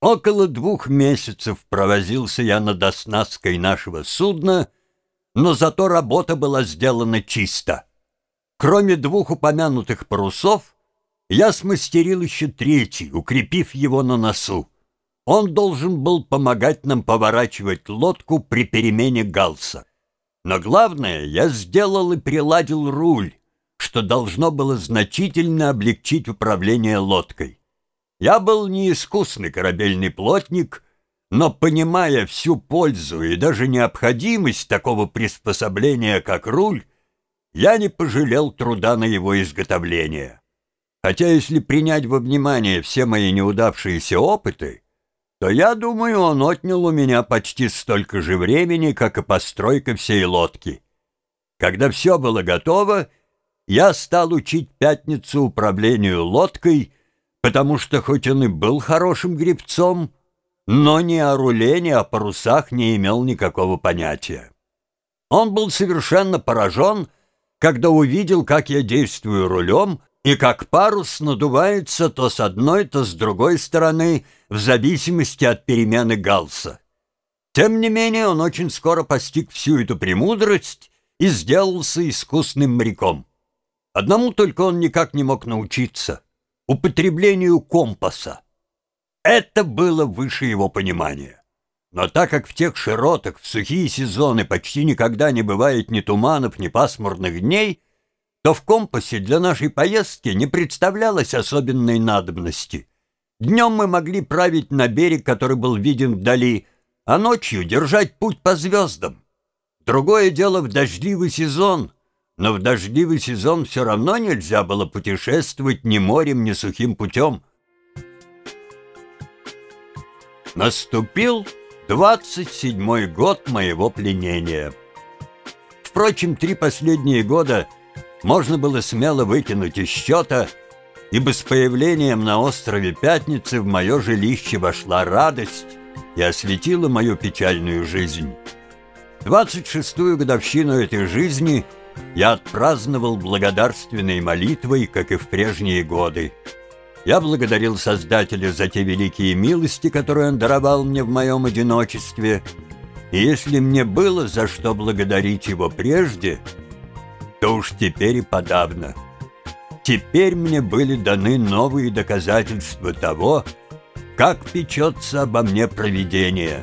Около двух месяцев провозился я над оснасткой нашего судна, но зато работа была сделана чисто. Кроме двух упомянутых парусов, я смастерил еще третий, укрепив его на носу. Он должен был помогать нам поворачивать лодку при перемене галса. Но главное, я сделал и приладил руль, что должно было значительно облегчить управление лодкой. Я был не искусный корабельный плотник, но, понимая всю пользу и даже необходимость такого приспособления, как руль, я не пожалел труда на его изготовление. Хотя если принять во внимание все мои неудавшиеся опыты, то я думаю, он отнял у меня почти столько же времени, как и постройка всей лодки. Когда все было готово, я стал учить Пятницу управлению лодкой, потому что хоть он и был хорошим гребцом, но ни о руле, ни о парусах не имел никакого понятия. Он был совершенно поражен, когда увидел, как я действую рулем, и как парус надувается то с одной, то с другой стороны, в зависимости от перемены галса. Тем не менее, он очень скоро постиг всю эту премудрость и сделался искусным моряком. Одному только он никак не мог научиться — употреблению компаса. Это было выше его понимания. Но так как в тех широтах в сухие сезоны почти никогда не бывает ни туманов, ни пасмурных дней — то в компасе для нашей поездки не представлялось особенной надобности. Днем мы могли править на берег, который был виден вдали, а ночью держать путь по звездам. Другое дело в дождливый сезон, но в дождливый сезон все равно нельзя было путешествовать ни морем, ни сухим путем. Наступил 27-й год моего пленения. Впрочем, три последние года — можно было смело выкинуть из счета, ибо с появлением на острове Пятницы в мое жилище вошла радость и осветила мою печальную жизнь. 26-ю годовщину этой жизни я отпраздновал благодарственной молитвой, как и в прежние годы. Я благодарил Создателя за те великие милости, которые Он даровал мне в моем одиночестве, и если мне было за что благодарить Его прежде — то уж теперь и подавно. Теперь мне были даны новые доказательства того, как печется обо мне провидение.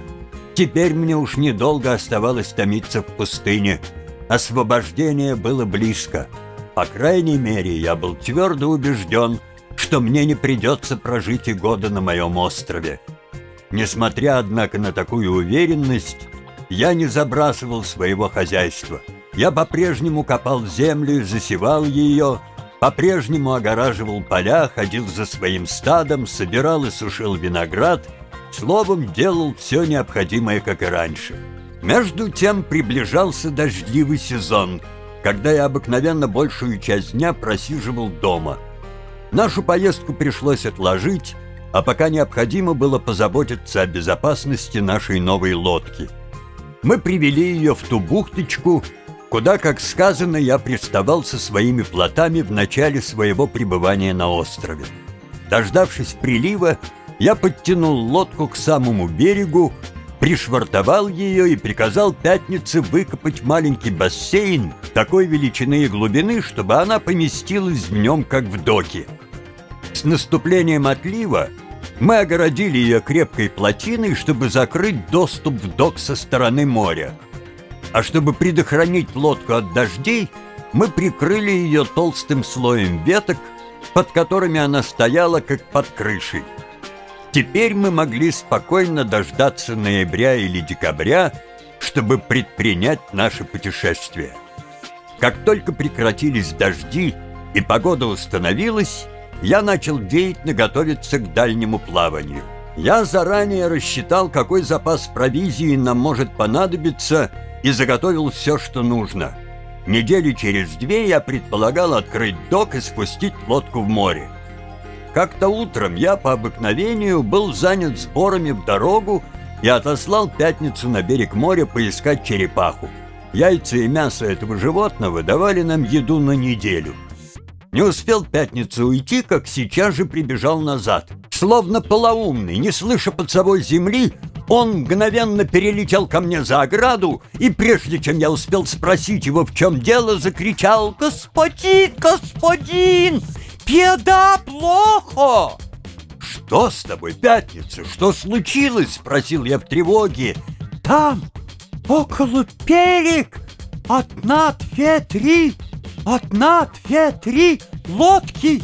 Теперь мне уж недолго оставалось томиться в пустыне. Освобождение было близко. По крайней мере, я был твердо убежден, что мне не придется прожить и года на моем острове. Несмотря, однако, на такую уверенность, я не забрасывал своего хозяйства – я по-прежнему копал землю засевал ее, по-прежнему огораживал поля, ходил за своим стадом, собирал и сушил виноград, словом, делал все необходимое, как и раньше. Между тем приближался дождливый сезон, когда я обыкновенно большую часть дня просиживал дома. Нашу поездку пришлось отложить, а пока необходимо было позаботиться о безопасности нашей новой лодки. Мы привели ее в ту бухточку, куда, как сказано, я приставал со своими плотами в начале своего пребывания на острове. Дождавшись прилива, я подтянул лодку к самому берегу, пришвартовал ее и приказал Пятнице выкопать маленький бассейн такой величины и глубины, чтобы она поместилась в нем, как в доке. С наступлением отлива мы огородили ее крепкой плотиной, чтобы закрыть доступ в док со стороны моря а чтобы предохранить лодку от дождей, мы прикрыли ее толстым слоем веток, под которыми она стояла, как под крышей. Теперь мы могли спокойно дождаться ноября или декабря, чтобы предпринять наше путешествие. Как только прекратились дожди и погода установилась, я начал деятельно готовиться к дальнему плаванию. Я заранее рассчитал, какой запас провизии нам может понадобиться – и заготовил все, что нужно. Недели через две я предполагал открыть док и спустить лодку в море. Как-то утром я по обыкновению был занят сборами в дорогу и отослал пятницу на берег моря поискать черепаху. Яйца и мясо этого животного давали нам еду на неделю. Не успел Пятница уйти, как сейчас же прибежал назад. Словно полоумный, не слыша под собой земли, он мгновенно перелетел ко мне за ограду и, прежде чем я успел спросить его, в чем дело, закричал «Господин, господин, беда плохо!» «Что с тобой, Пятница? Что случилось?» — спросил я в тревоге. «Там, около перек, одна, две, три, одна, две, три лодки